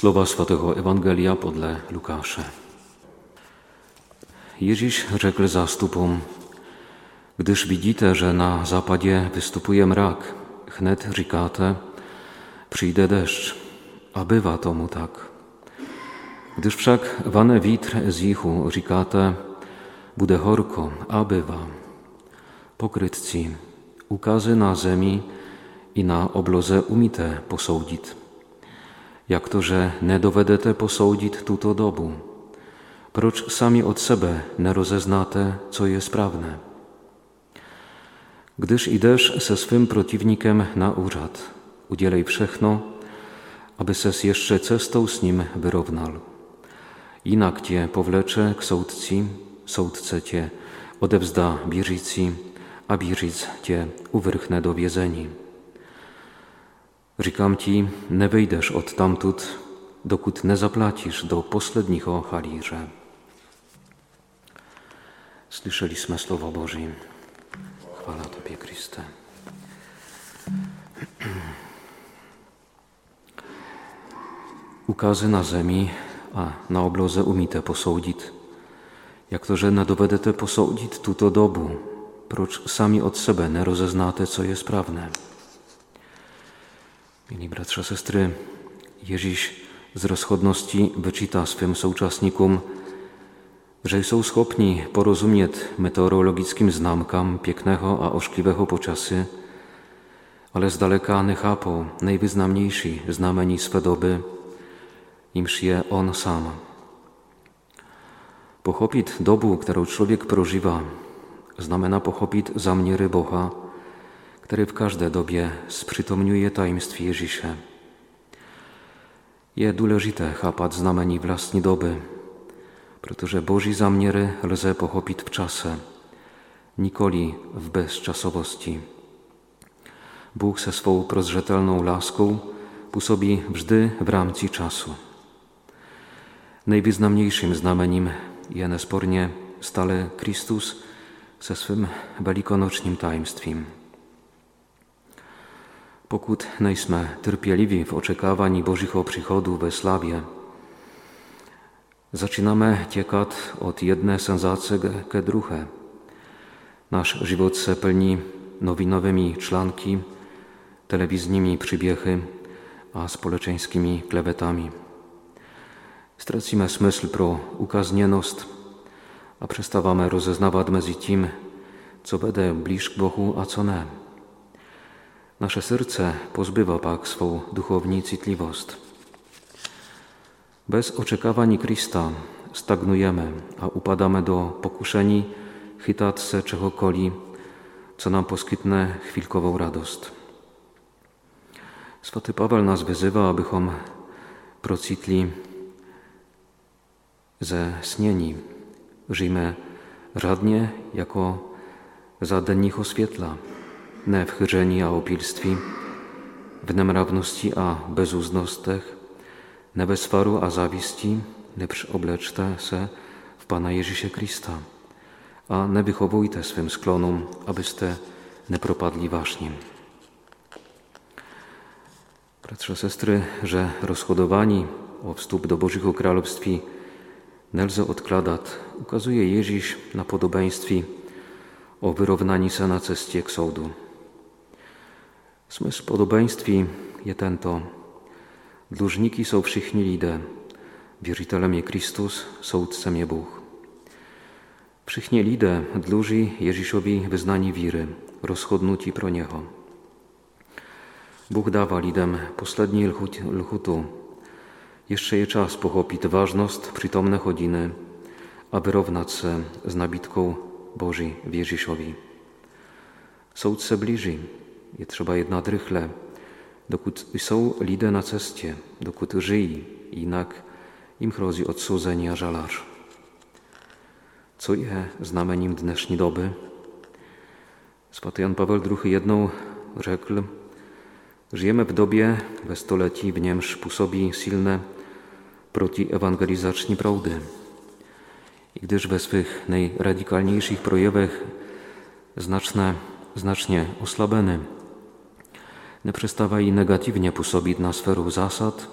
Słowa Świętego Ewangelia podle Lukasza. Jeziś rzekł zastupom, gdyż widzite, że na zapadzie wystupuje mrak, chnet říkáte, przyjdzie deszcz, a bywa tomu tak. Gdyż wszak wane witr z jichu říkáte, bude horko, a bywa. Pokrytci, ukazy na zemi i na obloze umíte posoudit. Jak to, że ne dovedete posoudit tuto dobu? Proč sami od sebe nerozeznáte, co je správné? Gdyż ideš se swym protivníkem na úřad, udělej všechno, aby ses jeszcze cestą z nim wyrównal. Inak cię powlecze k soudci, soudce cię odewzda bieżyci, a bieżyc cię uwyrchne do wiedzeni. Říkám ti, nevejdeš od tamtud, dokud nezaplacisz do posledního halíře. Słyszeliśmy Słowo Boże. Chwala Tobie, Chryste. Ukazy na zemi, a na obloze umíte posoudit. Jak to, że ne dovedete posoudit tuto dobu, proč sami od sebe nerozeznáte, co je správné. Milí bratře, sestry, Ježíš z rozchodności wyczyta swym souczasnikom, że są schopni porozumieć meteorologickým známkam pięknego a oszkliwego poczasy, ale z daleka nie chápą najwyznamniejsi znameni swe doby, imż je on sam. Pochopit dobu, którą człowiek prożywa, znamena pochopit zamiery Boha, który w każdej dobie sprzytomniuje tajemstwie Ježiše. Je důležité chápat znamení vlastní doby, protože Boží zaměry lze pochopit v čase, nikoli w bezczasowości. Bóg se swą prozrzetelną laską působí vždy w rámci czasu. Najwyznamniejszym znamením je nespornie stale Chrystus ze swym velikonocznym tajemstwem. Pokud nejsme trpěliví v očekávání Božího příchodu ve slavě, začínáme těkat od jedné senzace ke druhé. Náš život se plní nowinowymi články, telewizjnymi przybiechy a społeczeńskimi klewetami. Stracimy smysl pro ukaznienost a przestawamy rozeznawać między tym, co będzie bliż Bohu, a co nie. Nasze serce pozbywa pak swą duchowni citliwost. Bez oczekiwań Krista stagnujemy, a upadamy do pokuszeni chytać se czegokoli, co nam poskytne chwilkową radość. Swaty Paweł nas wyzywa, abychom procitli ze snieni. Żyjmy radnie jako za dennych oświetla ne chyrzeni a opilstwi, w nemravnosti a bezúznostech, ne ve svaru a závisti, lepš oblečte se w Pana Ježíše Krista a nevychovujte swym sklonom, abyste nie propadli. Bratrze, sestry, że rozchodowani o wstup do Bożego Królestwi nelze odkładać, ukazuje Ježíš na podobeństwie o wyrównani se na k. Smysł podobeństwi je tento. Dłużniki są všichni lidé. Věřitelem je Kristus, soudcem je Bůh. Všichni lidé dluží Ježíšovi wyznani wiry, rozchodnuti pro Něho. Bóg dawa lidem poslední lchutu. Jeszcze je czas pochopit ważność przytomne chodziny, aby równać z nabitką Boży w Ježíšovi. Soudce blíží, je třeba jednat rychle, dokud jsou lidé na cestě, dokud żyjí, jinak im hrozí odsouzení a žalář. Co je znamením dnešní doby? Svatý Jan Paweł II jedną rzekł, żyjemy w dobie we stoleci, w niemż působí silne protiewangelizační proudy. I gdyż we swych najradikalniejszych projewach znaczne, znacznie oslabeny, i negatywnie působit na sferu zasad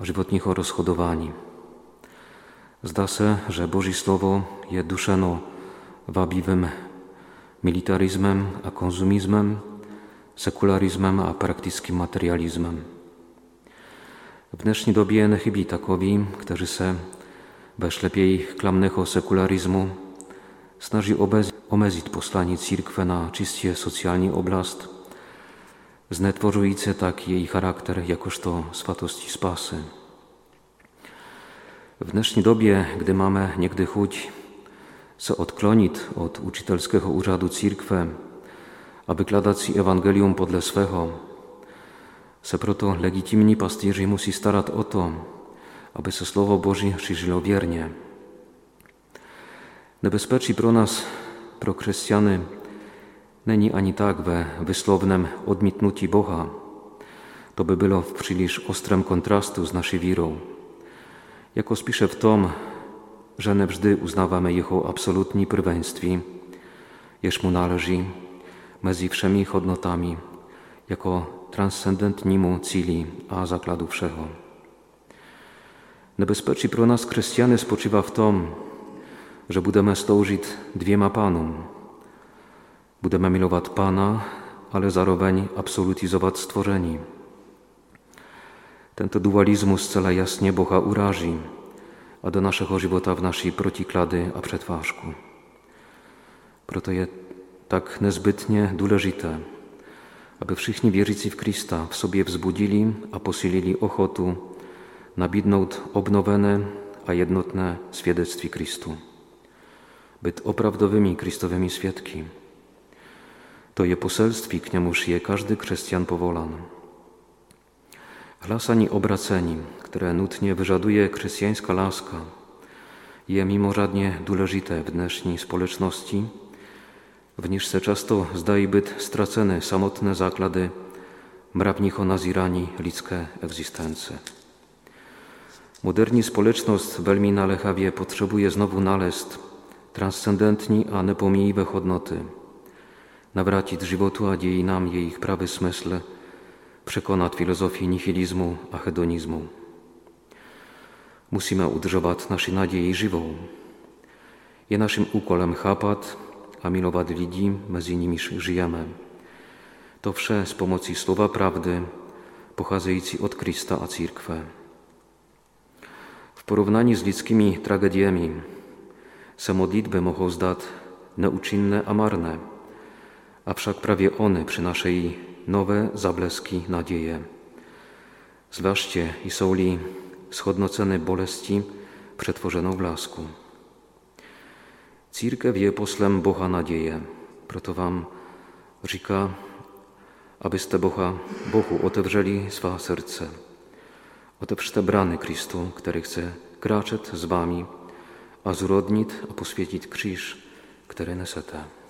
żywotnicho rozchodowani. Zda se, że Bożí Słowo je duszeno wabiwym militaryzmem a konzumizmem, sekularyzmem a praktycznym materializmem. W dnešní době nechybí takoví, kteří se ve šlepěji klamného sekularizmu snaží omezit poslání církve na čistě sociální oblast, znetvořující tak její charakter jakožto svatosti spasy. W dnešní době, gdy mamy někdy chuť se odklonit od učitelského úřadu církve a vykladací evangelium podle svého, se proto legitimní pastýři musí starat o to, aby se slovo Boží šířilo věrně. Nebezpečí pro nás, pro křesťany, není ani tak ve wysłownym odmítnutí Boha. To by było w příliš ostrym kontrastu z naszej wierą. Jako spiszę w tom, że nevždy uznawamy Jeho absolutní prvenství, jež mu náleží mezi všemi hodnotami, jako transcendentnímu cíli a zakladu všeho. Nebezpečí pro nas křesťany spočíva v tom, że budeme sloužit dwiema Panom. Budeme milovat Pana, ale zároveň absolutizować stworzeni. Tento dualizmus zcela jasnie Boha urazi, a do naszego żywota w naszej protiklady a przetwarzku. Proto je tak niezbytnie důležité, aby všichni věřící v Krista v sobě vzbudili a posílili ochotu nabídnout obnovené a jednotné svědectví Kristu. Być oprawdowymi Kristowymi świadki. To je poselství, k němuž je każdy chrześcijan powolan. Hlasani obraceni, które nutnie wyżaduje chrześcijańska laska, je mimořadnie důležité w dnešní społeczności, w niż se często zdaje być stracone samotne zaklady mravního nazírání lidské egzystencje. Moderní společnost velmi naléhavě potřebuje znovu nalézt transcendentní a nepomíjivé hodnoty, nawracić żywotu a dziejinam jej prawy smysl, przekonać filozofii nihilizmu a hedonizmu. Musimy udržovat naši naději živou. Je naším úkolem chápat a milovat lidi, mezi nimiž žijeme. To vše z pomocí słowa prawdy, pocházející od Krista a církve. W porównaniu z ludzkimi tragediami se modlitby mogą zdać nieuczynne a marne, a wszak prawie one przynoszą nowe zableski nadzieje. Zwłaszcza i są li shodnoceny bolesti przetworzoną w blasku. Církev je poslem Boha nadzieję. Proto wam říká, abyste Boha, Bohu otevřeli svá serce. Otevřte brany Kristu, który chce kraczeć z wami, a zrodnić a poswiecić krzyż, który nesete.